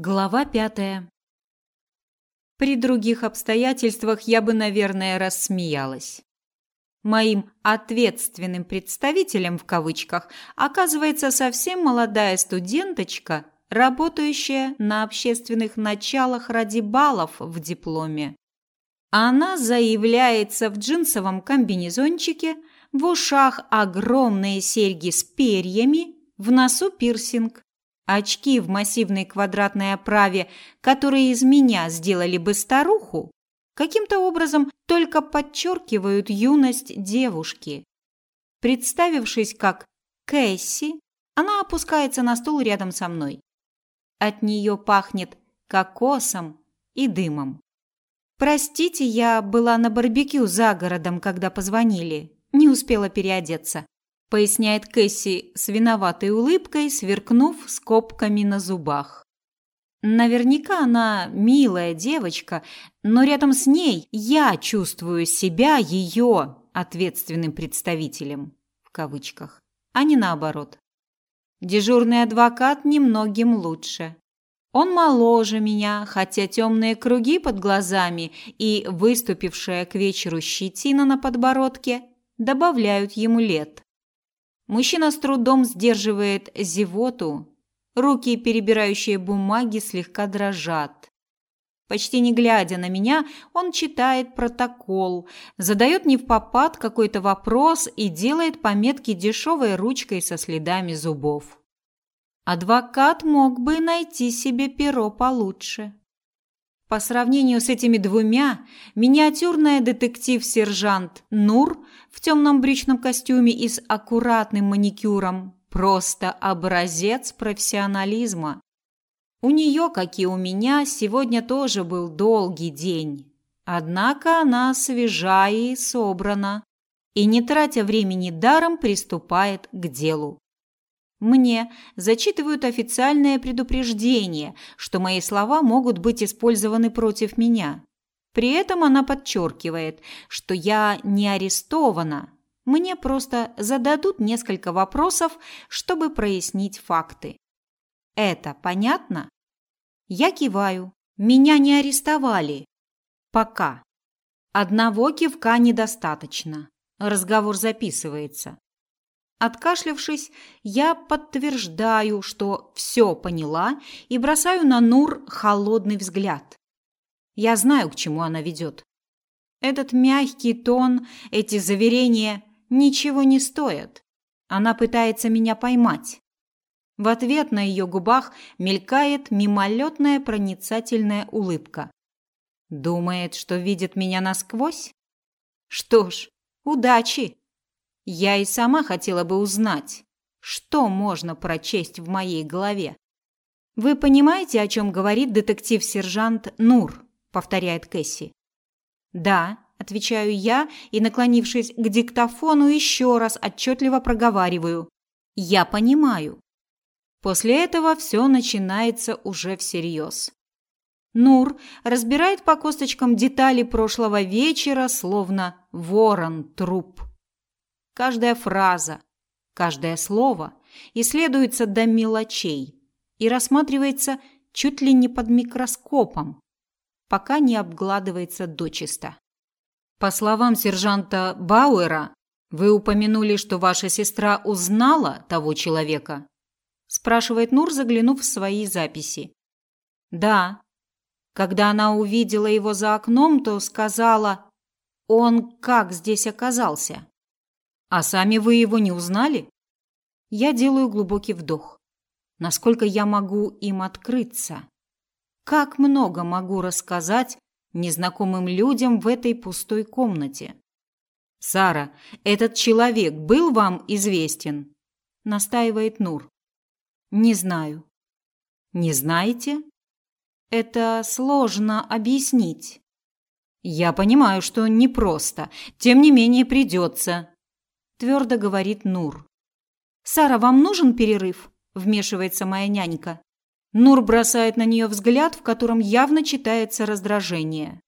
Глава пятая. При других обстоятельствах я бы, наверное, рассмеялась. Моим ответственным представителем в кавычках оказывается совсем молодая студенточка, работающая на общественных началах ради баллов в дипломе. Она заявляется в джинсовом комбинезончике, в ушах огромные серьги с перьями, в носу пирсинг. Очки в массивной квадратной оправе, которые из меня сделали бы старуху, каким-то образом только подчеркивают юность девушки. Представившись как Кэсси, она опускается на стул рядом со мной. От нее пахнет кокосом и дымом. Простите, я была на барбекю за городом, когда позвонили. Не успела переодеться поясняет Кэсси с виноватой улыбкой, сверкнув скобками на зубах. Наверняка она милая девочка, но рядом с ней я чувствую себя ее ответственным представителем в кавычках, а не наоборот. Дежурный адвокат немногим лучше. Он моложе меня, хотя темные круги под глазами и выступившая к вечеру щетина на подбородке добавляют ему лет. Мужчина с трудом сдерживает зевоту, руки, перебирающие бумаги, слегка дрожат. Почти не глядя на меня, он читает протокол, задает не в попад какой-то вопрос и делает пометки дешевой ручкой со следами зубов. Адвокат мог бы найти себе перо получше. По сравнению с этими двумя, миниатюрная детектив-сержант Нур в темном брючном костюме и с аккуратным маникюром просто образец профессионализма. У нее, как и у меня, сегодня тоже был долгий день. Однако она свежа и собрана, и не тратя времени даром приступает к делу. Мне зачитывают официальное предупреждение, что мои слова могут быть использованы против меня. При этом она подчеркивает, что я не арестована. Мне просто зададут несколько вопросов, чтобы прояснить факты. Это понятно? Я киваю. Меня не арестовали. Пока. Одного кивка недостаточно. Разговор записывается. Откашлявшись, я подтверждаю, что все поняла и бросаю на Нур холодный взгляд. Я знаю, к чему она ведет. Этот мягкий тон, эти заверения ничего не стоят. Она пытается меня поймать. В ответ на ее губах мелькает мимолетная проницательная улыбка. Думает, что видит меня насквозь? Что ж, удачи. Я и сама хотела бы узнать, что можно прочесть в моей голове. Вы понимаете, о чем говорит детектив-сержант Нур? повторяет Кэсси. Да, отвечаю я и, наклонившись к диктофону, еще раз отчетливо проговариваю: я понимаю. После этого все начинается уже всерьез. Нур разбирает по косточкам детали прошлого вечера, словно ворон труп. Каждая фраза, каждое слово исследуется до мелочей и рассматривается чуть ли не под микроскопом, пока не обгладывается дочисто. По словам сержанта Бауэра, вы упомянули, что ваша сестра узнала того человека? спрашивает Нур, заглянув в свои записи. Да. Когда она увидела его за окном, то сказала: "Он как здесь оказался?" А сами вы его не узнали? Я делаю глубокий вдох. Насколько я могу им открыться? Как много могу рассказать незнакомым людям в этой пустой комнате? Сара, этот человек был вам известен? настаивает Нур. Не знаю. Не знаете? Это сложно объяснить. Я понимаю, что непросто, тем не менее придется твердо говорит Нур. Сара, вам нужен перерыв? вмешивается моя нянька. Нур бросает на нее взгляд, в котором явно читается раздражение.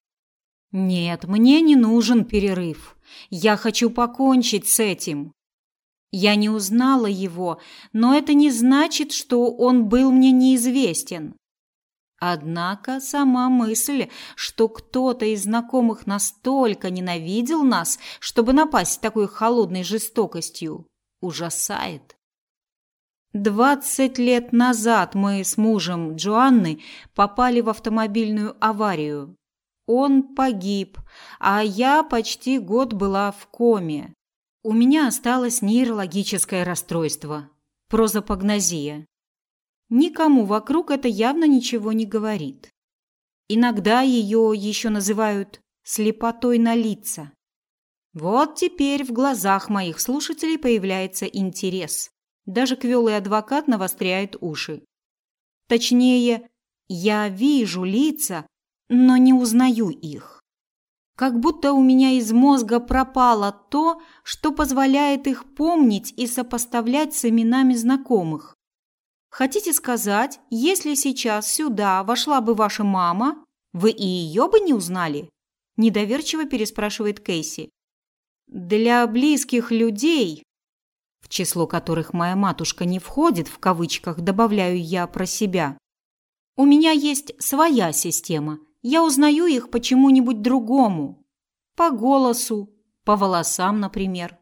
Нет, мне не нужен перерыв. Я хочу покончить с этим. Я не узнала его, но это не значит, что он был мне неизвестен. Однако сама мысль, что кто-то из знакомых настолько ненавидел нас, чтобы напасть такой холодной жестокостью, ужасает. Двадцать лет назад мы с мужем Джоанны попали в автомобильную аварию. Он погиб, а я почти год была в коме. У меня осталось нейрологическое расстройство – прозапогнозия. Никому вокруг это явно ничего не говорит. Иногда ее еще называют слепотой на лица. Вот теперь в глазах моих слушателей появляется интерес. Даже квелый адвокат навостряет уши. Точнее, я вижу лица, но не узнаю их. Как будто у меня из мозга пропало то, что позволяет их помнить и сопоставлять с именами знакомых. Хотите сказать, если сейчас сюда вошла бы ваша мама, вы и ее бы не узнали? Недоверчиво переспрашивает Кейси. Для близких людей, в число которых моя матушка не входит, в кавычках добавляю я про себя. У меня есть своя система. Я узнаю их почему-нибудь другому. По голосу, по волосам, например.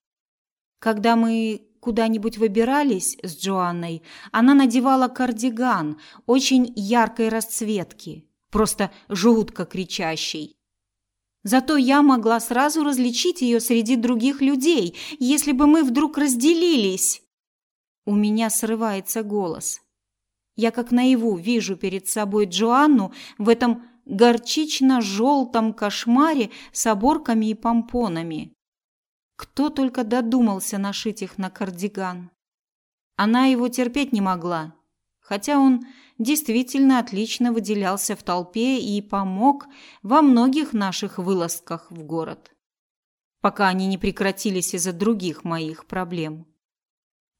Когда мы куда-нибудь выбирались с Джоанной, она надевала кардиган очень яркой расцветки, просто жутко кричащий. Зато я могла сразу различить ее среди других людей, если бы мы вдруг разделились. У меня срывается голос. Я как наяву вижу перед собой Джоанну в этом горчично-желтом кошмаре с оборками и помпонами. Кто только додумался нашить их на кардиган. Она его терпеть не могла, хотя он действительно отлично выделялся в толпе и помог во многих наших вылазках в город, пока они не прекратились из-за других моих проблем.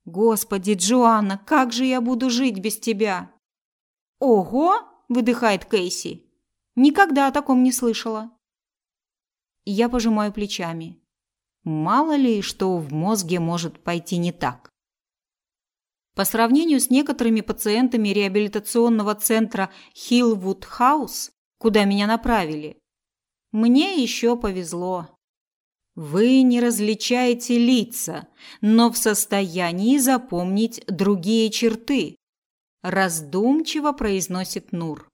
Господи, Джоанна, как же я буду жить без тебя? Ого, выдыхает Кейси. Никогда о таком не слышала. Я пожимаю плечами. Мало ли, что в мозге может пойти не так. По сравнению с некоторыми пациентами реабилитационного центра Хиллвуд Хаус, куда меня направили, мне еще повезло. Вы не различаете лица, но в состоянии запомнить другие черты, раздумчиво произносит Нур.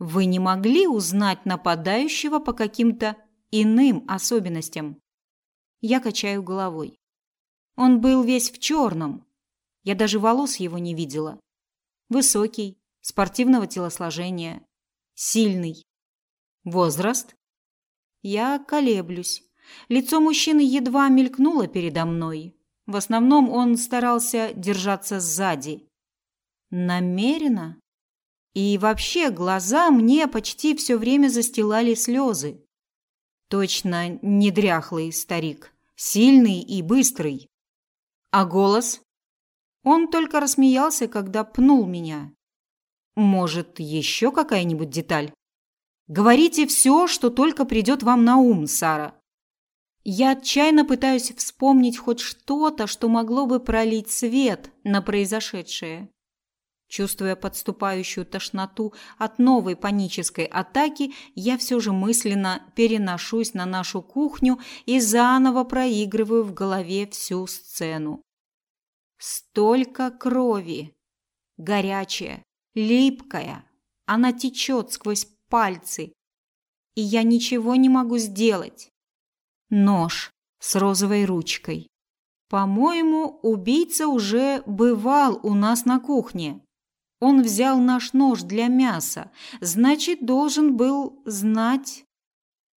Вы не могли узнать нападающего по каким-то иным особенностям? Я качаю головой. Он был весь в черном. Я даже волос его не видела. Высокий, спортивного телосложения, сильный. Возраст? Я колеблюсь. Лицо мужчины едва мелькнуло передо мной. В основном он старался держаться сзади. Намеренно? И вообще глаза мне почти все время застилали слезы. Точно не дряхлый старик сильный и быстрый. А голос? Он только рассмеялся, когда пнул меня. Может, еще какая-нибудь деталь? Говорите все, что только придет вам на ум, Сара. Я отчаянно пытаюсь вспомнить хоть что-то, что могло бы пролить свет на произошедшее. Чувствуя подступающую тошноту от новой панической атаки, я все же мысленно переношусь на нашу кухню и заново проигрываю в голове всю сцену. Столько крови, горячая, липкая, она течет сквозь пальцы, и я ничего не могу сделать. Нож с розовой ручкой. По-моему, убийца уже бывал у нас на кухне. Он взял наш нож для мяса, значит, должен был знать.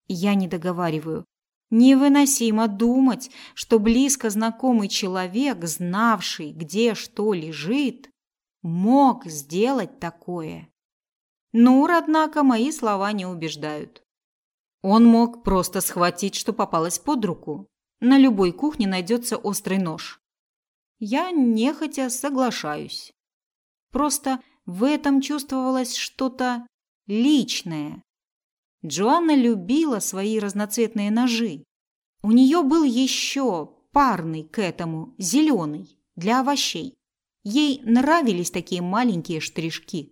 Я не договариваю. Невыносимо думать, что близко знакомый человек, знавший, где что лежит, мог сделать такое. Нур, однако, мои слова не убеждают. Он мог просто схватить, что попалось под руку. На любой кухне найдется острый нож. Я нехотя соглашаюсь. Просто в этом чувствовалось что-то личное. Джоанна любила свои разноцветные ножи. У нее был еще парный к этому, зеленый, для овощей. Ей нравились такие маленькие штришки.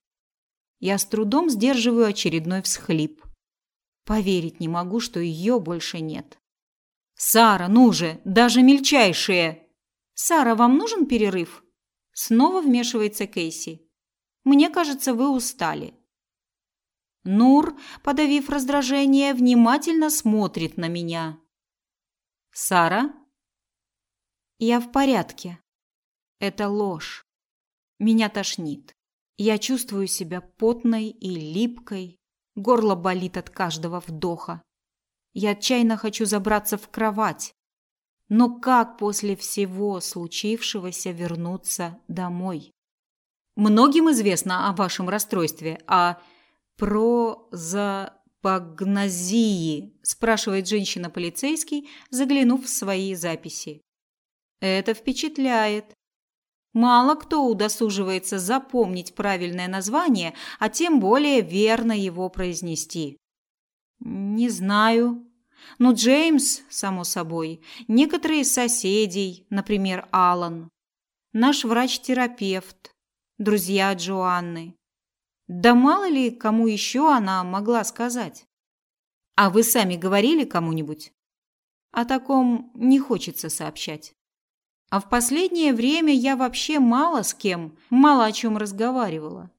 Я с трудом сдерживаю очередной всхлип. Поверить не могу, что ее больше нет. Сара, ну же, даже мельчайшие. Сара, вам нужен перерыв? Снова вмешивается Кейси. Мне кажется, вы устали. Нур, подавив раздражение, внимательно смотрит на меня. Сара? Я в порядке. Это ложь. Меня тошнит. Я чувствую себя потной и липкой. Горло болит от каждого вдоха. Я отчаянно хочу забраться в кровать. Но как после всего случившегося вернуться домой? Многим известно о вашем расстройстве, а про за пагнозии, спрашивает женщина-полицейский, заглянув в свои записи. Это впечатляет. Мало кто удосуживается запомнить правильное название, а тем более верно его произнести. Не знаю. Ну, Джеймс, само собой. Некоторые соседей, например, Алан. Наш врач-терапевт. Друзья Джоанны. Да мало ли, кому еще она могла сказать. А вы сами говорили кому-нибудь? О таком не хочется сообщать. А в последнее время я вообще мало с кем, мало о чем разговаривала.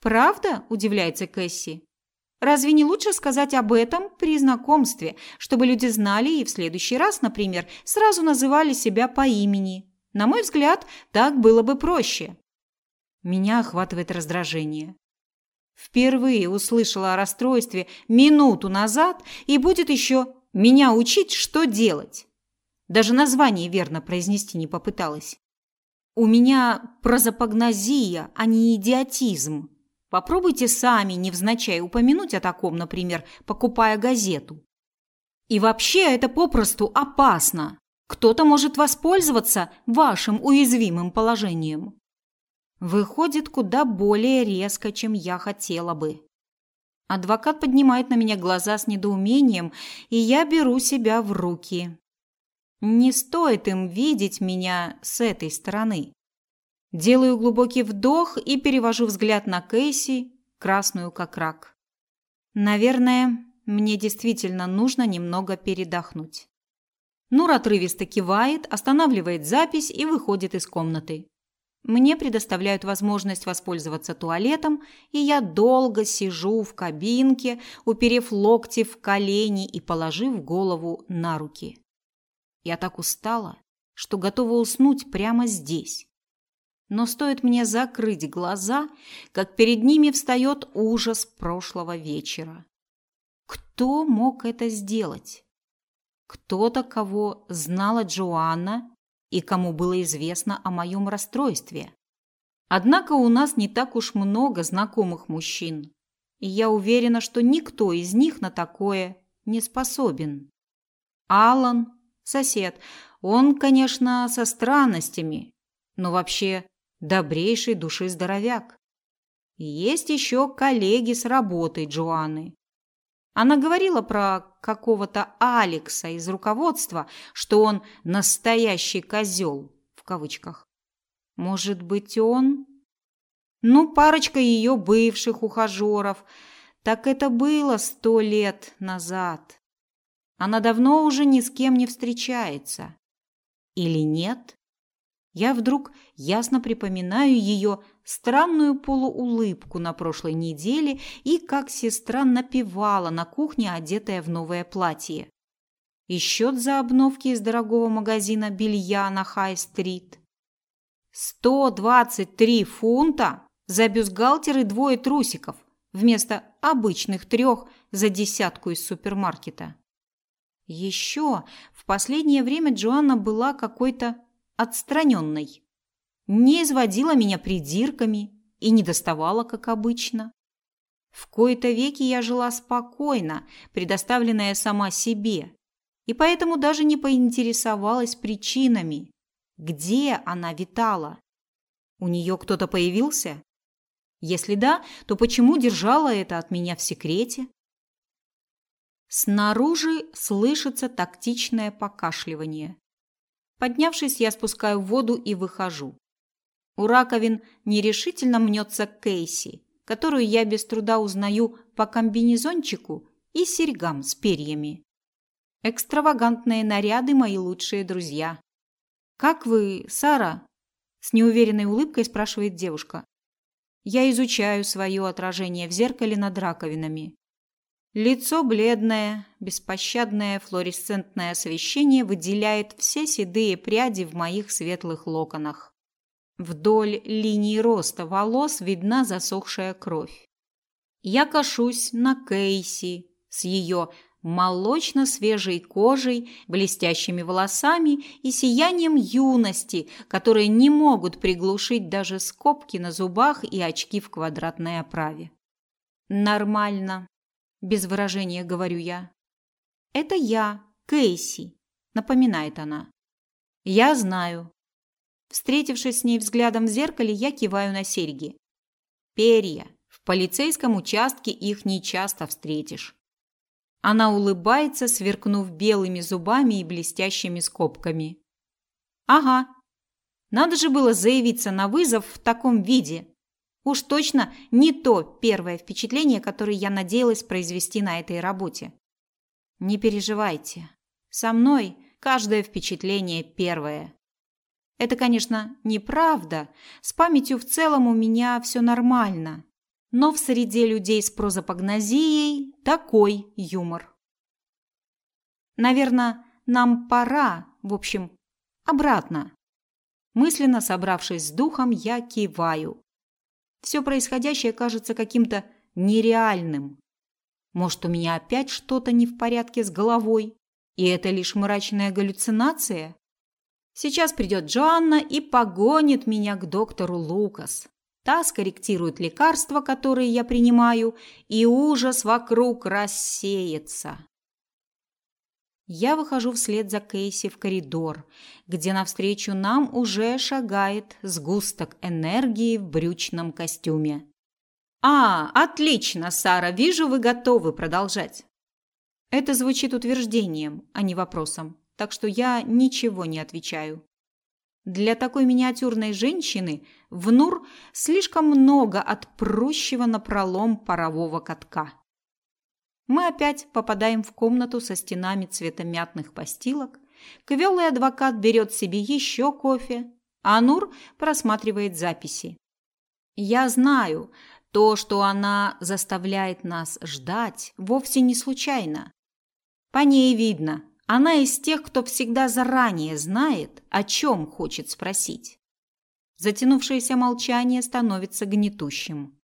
Правда? удивляется Кэсси. Разве не лучше сказать об этом при знакомстве, чтобы люди знали и в следующий раз, например, сразу называли себя по имени? На мой взгляд, так было бы проще. Меня охватывает раздражение. Впервые услышала о расстройстве минуту назад и будет еще меня учить, что делать. Даже название верно произнести не попыталась. У меня прозапагнозия, а не идиотизм. Попробуйте сами невзначай упомянуть о таком, например, покупая газету. И вообще это попросту опасно. Кто-то может воспользоваться вашим уязвимым положением. Выходит куда более резко, чем я хотела бы. Адвокат поднимает на меня глаза с недоумением, и я беру себя в руки. Не стоит им видеть меня с этой стороны. Делаю глубокий вдох и перевожу взгляд на Кейси, красную как рак. Наверное, мне действительно нужно немного передохнуть. Нур отрывисто кивает, останавливает запись и выходит из комнаты. Мне предоставляют возможность воспользоваться туалетом, и я долго сижу в кабинке, уперев локти в колени и положив голову на руки. Я так устала, что готова уснуть прямо здесь. Но стоит мне закрыть глаза, как перед ними встает ужас прошлого вечера. Кто мог это сделать? Кто-то, кого знала Джоанна и кому было известно о моем расстройстве. Однако у нас не так уж много знакомых мужчин, и я уверена, что никто из них на такое не способен. Алан, сосед, он, конечно, со странностями, но вообще добрейший души здоровяк. Есть еще коллеги с работы Джоанны. Она говорила про какого-то Алекса из руководства, что он настоящий козел в кавычках. Может быть, он? Ну, парочка ее бывших ухажеров. Так это было сто лет назад. Она давно уже ни с кем не встречается. Или нет? Я вдруг ясно припоминаю ее странную полуулыбку на прошлой неделе и как сестра напевала на кухне, одетая в новое платье. И счет за обновки из дорогого магазина белья на Хай-стрит. 123 фунта за бюстгальтер и двое трусиков вместо обычных трех за десятку из супермаркета. Еще в последнее время Джоанна была какой-то отстраненной не изводила меня придирками и не доставала, как обычно. В кои-то веки я жила спокойно, предоставленная сама себе, и поэтому даже не поинтересовалась причинами, где она витала. У нее кто-то появился? Если да, то почему держала это от меня в секрете? Снаружи слышится тактичное покашливание. Поднявшись, я спускаю воду и выхожу. У раковин нерешительно мнется Кейси, которую я без труда узнаю по комбинезончику и серьгам с перьями. Экстравагантные наряды мои лучшие друзья. Как вы, Сара? с неуверенной улыбкой спрашивает девушка. Я изучаю свое отражение в зеркале над раковинами. Лицо бледное, беспощадное флуоресцентное освещение выделяет все седые пряди в моих светлых локонах. Вдоль линии роста волос видна засохшая кровь. Я кашусь на Кейси с ее молочно-свежей кожей, блестящими волосами и сиянием юности, которые не могут приглушить даже скобки на зубах и очки в квадратной оправе. Нормально, без выражения говорю я. Это я, Кейси, напоминает она. Я знаю. Встретившись с ней взглядом в зеркале, я киваю на серьги. Перья. В полицейском участке их не часто встретишь. Она улыбается, сверкнув белыми зубами и блестящими скобками. Ага. Надо же было заявиться на вызов в таком виде. Уж точно не то первое впечатление, которое я надеялась произвести на этой работе. Не переживайте. Со мной каждое впечатление первое. Это, конечно, неправда. С памятью в целом у меня все нормально. Но в среде людей с прозапогнозией такой юмор. Наверное, нам пора, в общем, обратно. Мысленно собравшись с духом, я киваю. Все происходящее кажется каким-то нереальным. Может, у меня опять что-то не в порядке с головой, и это лишь мрачная галлюцинация? Сейчас придет Джоанна и погонит меня к доктору Лукас. Та скорректирует лекарства, которые я принимаю, и ужас вокруг рассеется. Я выхожу вслед за Кейси в коридор, где навстречу нам уже шагает сгусток энергии в брючном костюме. А, отлично, Сара, вижу, вы готовы продолжать. Это звучит утверждением, а не вопросом, так что я ничего не отвечаю. Для такой миниатюрной женщины в Нур слишком много от прущего напролом парового катка. Мы опять попадаем в комнату со стенами цвета мятных постилок. Квелый адвокат берет себе еще кофе, а Нур просматривает записи. Я знаю, то, что она заставляет нас ждать, вовсе не случайно. По ней видно, она из тех, кто всегда заранее знает, о чем хочет спросить. Затянувшееся молчание становится гнетущим.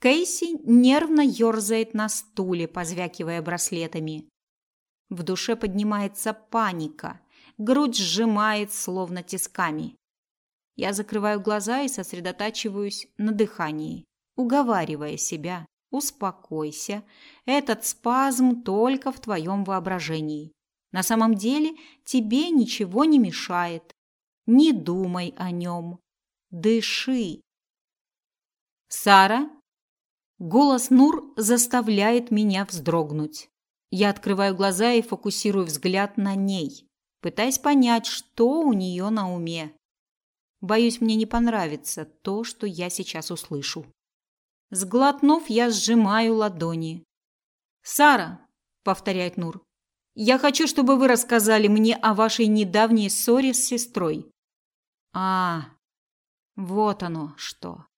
Кейси нервно ерзает на стуле, позвякивая браслетами. В душе поднимается паника, грудь сжимает словно тисками. Я закрываю глаза и сосредотачиваюсь на дыхании, уговаривая себя: успокойся. Этот спазм только в твоем воображении. На самом деле тебе ничего не мешает. Не думай о нем. Дыши. Сара Голос Нур заставляет меня вздрогнуть. Я открываю глаза и фокусирую взгляд на ней, пытаясь понять, что у нее на уме. Боюсь, мне не понравится то, что я сейчас услышу. Сглотнув, я сжимаю ладони. «Сара», — повторяет Нур, — «я хочу, чтобы вы рассказали мне о вашей недавней ссоре с сестрой». «А, вот оно что».